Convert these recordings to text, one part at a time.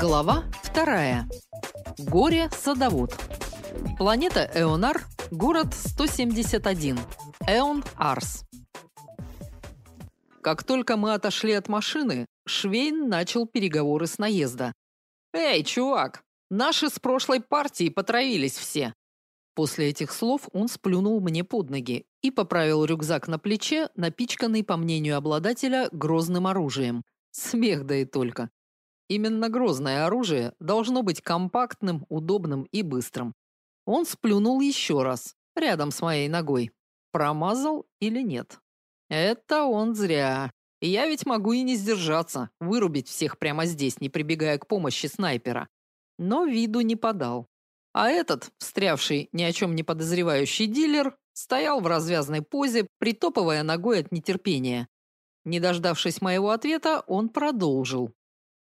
Глава вторая. Горе-садовод. Планета Эонар, город 171. Эон Арс. Как только мы отошли от машины, Швейн начал переговоры с наезда. Эй, чувак, наши с прошлой партии потравились все. После этих слов он сплюнул мне под ноги и поправил рюкзак на плече, напичканный, по мнению обладателя, грозным оружием. Смех да и только. Именно грозное оружие должно быть компактным, удобным и быстрым. Он сплюнул еще раз, рядом с моей ногой. Промазал или нет? Это он зря. Я ведь могу и не сдержаться, вырубить всех прямо здесь, не прибегая к помощи снайпера. Но виду не подал. А этот, встрявший ни о чем не подозревающий дилер, стоял в развязной позе, притопывая ногой от нетерпения. Не дождавшись моего ответа, он продолжил.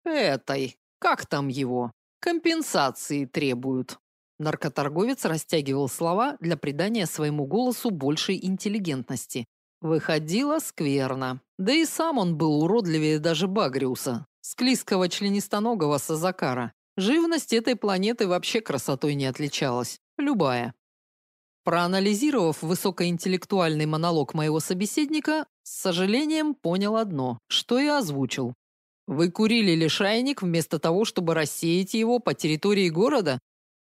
«Этой, как там его? Компенсации требуют». Наркоторговец растягивал слова для придания своему голосу большей интеллигентности. Выходило скверно. Да и сам он был уродливее даже Багриуса, склизкого членистоногого Сазакара. Живность этой планеты вообще красотой не отличалась. Любая. Проанализировав высокоинтеллектуальный монолог моего собеседника, с сожалением понял одно, что и озвучил. Вы курили лишайник вместо того, чтобы рассеять его по территории города?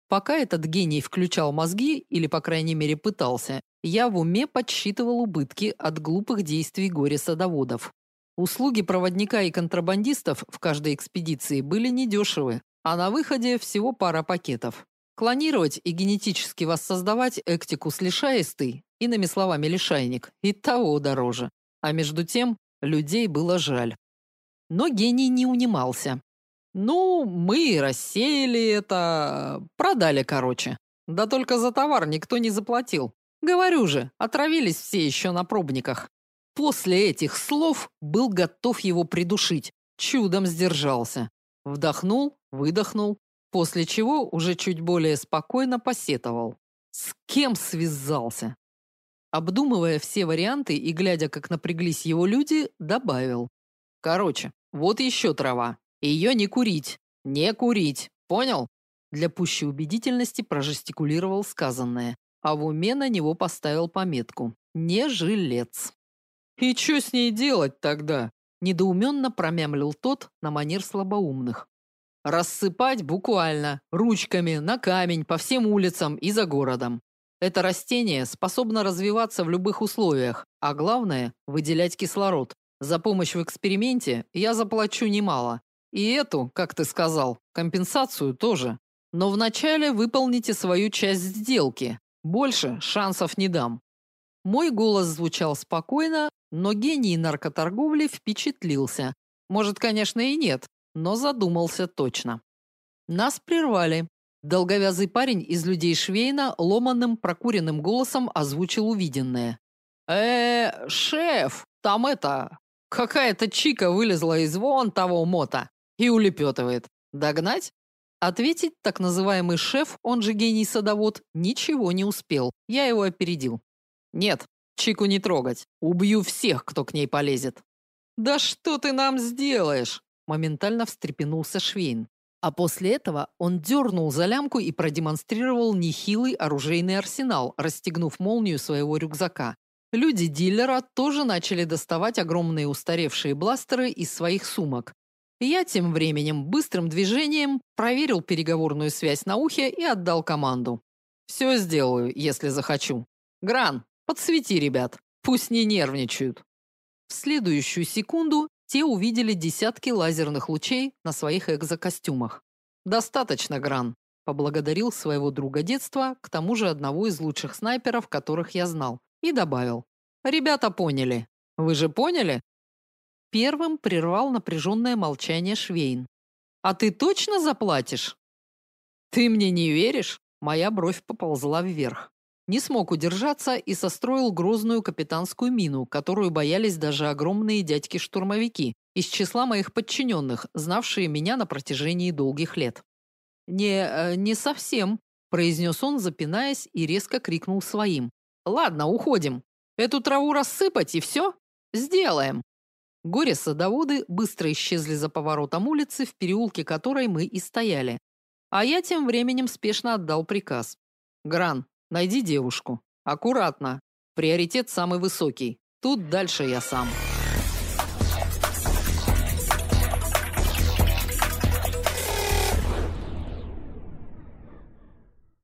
Пока этот гений включал мозги, или по крайней мере пытался, я в уме подсчитывал убытки от глупых действий горе-садоводов. Услуги проводника и контрабандистов в каждой экспедиции были недешевы, а на выходе всего пара пакетов. Клонировать и генетически воссоздавать эктикус лишаистый, иными словами лишайник, и того дороже. А между тем, людей было жаль. Но гений не унимался. Ну, мы рассеяли это, продали, короче. Да только за товар никто не заплатил. Говорю же, отравились все еще на пробниках. После этих слов был готов его придушить. Чудом сдержался. Вдохнул, выдохнул, после чего уже чуть более спокойно посетовал. С кем связался? Обдумывая все варианты и глядя, как напряглись его люди, добавил: "Короче, вот еще трава. Ее не курить, не курить. Понял?" Для пущей убедительности прожестикулировал сказанное, а в уме на него поставил пометку: "Не жилец". И что с ней делать тогда? недоуменно промямлил тот на манер слабоумных. Рассыпать буквально ручками на камень по всем улицам и за городом. Это растение способно развиваться в любых условиях, а главное выделять кислород. За помощь в эксперименте я заплачу немало. И эту, как ты сказал, компенсацию тоже. Но вначале выполните свою часть сделки. Больше шансов не дам. Мой голос звучал спокойно, но гений наркоторговли впечатлился. Может, конечно, и нет, но задумался точно. Нас прервали. Долговязый парень из людей Швейна ломаным прокуренным голосом озвучил увиденное. Э, шеф, там это какая-то чика вылезла из вон того мота и улепетывает. Догнать? Ответить так называемый шеф, он же гений-садовод, ничего не успел. Я его опередил. Нет, Чику не трогать. Убью всех, кто к ней полезет. Да что ты нам сделаешь? моментально встрепенулся Швейн. А после этого он дернул за лямку и продемонстрировал нехилый оружейный арсенал, расстегнув молнию своего рюкзака. Люди дилера тоже начали доставать огромные устаревшие бластеры из своих сумок. Я тем временем быстрым движением проверил переговорную связь на ухе и отдал команду. «Все сделаю, если захочу. Гран, подсвети ребят, пусть не нервничают. В следующую секунду те увидели десятки лазерных лучей на своих экзокостюмах. Достаточно, Гран, поблагодарил своего друга детства, к тому же одного из лучших снайперов, которых я знал, и добавил: "Ребята поняли. Вы же поняли?" Первым прервал напряженное молчание Швейн. "А ты точно заплатишь?" "Ты мне не веришь?" Моя бровь поползла вверх не смог удержаться и состроил грозную капитанскую мину, которую боялись даже огромные дядьки-штурмовики из числа моих подчиненных, знавшие меня на протяжении долгих лет. Не э, не совсем, произнес он, запинаясь и резко крикнул своим: "Ладно, уходим. Эту траву рассыпать и все? Сделаем". Горе-садоводы быстро исчезли за поворотом улицы, в переулке которой мы и стояли. А я тем временем спешно отдал приказ. Гран, найди девушку. Аккуратно. Приоритет самый высокий. Тут дальше я сам.